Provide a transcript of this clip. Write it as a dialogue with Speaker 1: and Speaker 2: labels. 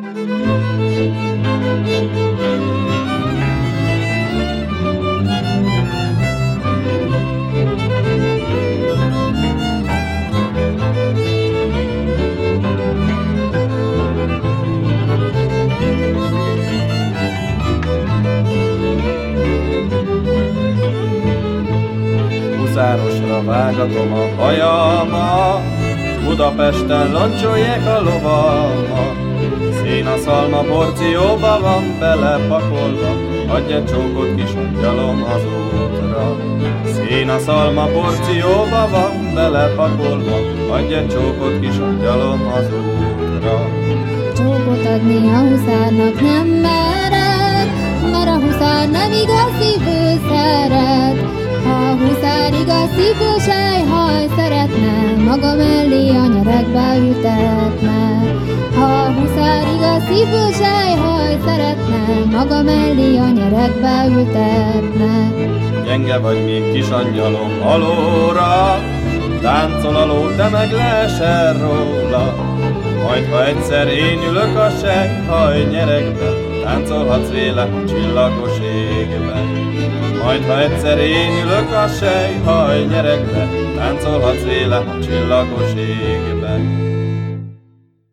Speaker 1: Huszárosra vágatom a hajamat, Budapesten loncsolják a lovamat, Szén a szalma porcióba van belepakolva, Adj egy csókot kis angyalom az útra. Szén a szalma porcióba van belepakolva, Adj egy csókot kis angyalom az útra.
Speaker 2: Csókot adni a huszárnak nem mered, mert a huszár nem igaz szívő szeret. Ha a huszár igaz szívő sejhaj szeretne, maga mellé a nyerekbe ütetne. Szívő sejhaj szeretne, maga mellé a nyerekbe ültetne.
Speaker 1: Gyenge vagy még kis angyalom alóra, táncol a ló, te meg leesel róla. Majd ha egyszer én ülök a haj nyerekbe, táncolhatsz véle csillagos égbe. Majd ha egyszer én ülök a haj nyerekbe, táncolhatsz véle csillagos égbe.